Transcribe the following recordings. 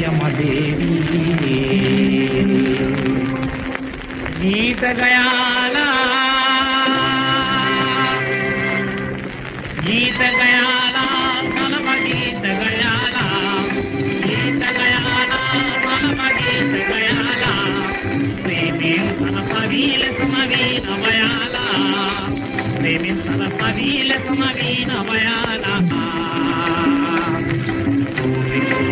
జయమదేవి గీత గయాల గీత గయాల కలమ గీత గయాల గీత గయాల కలమ గీత గయాల ప్రేమే పవీల సమవీన భయాల ప్రేమే పవీల సమవీన భయాల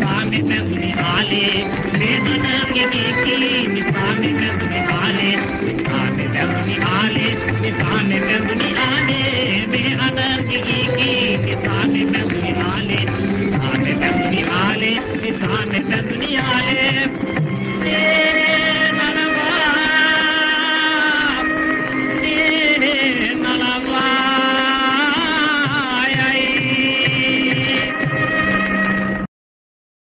निकाले रंग निकाले बेबना के देखे निकाले रंग निकाले निकाले रंग निकाले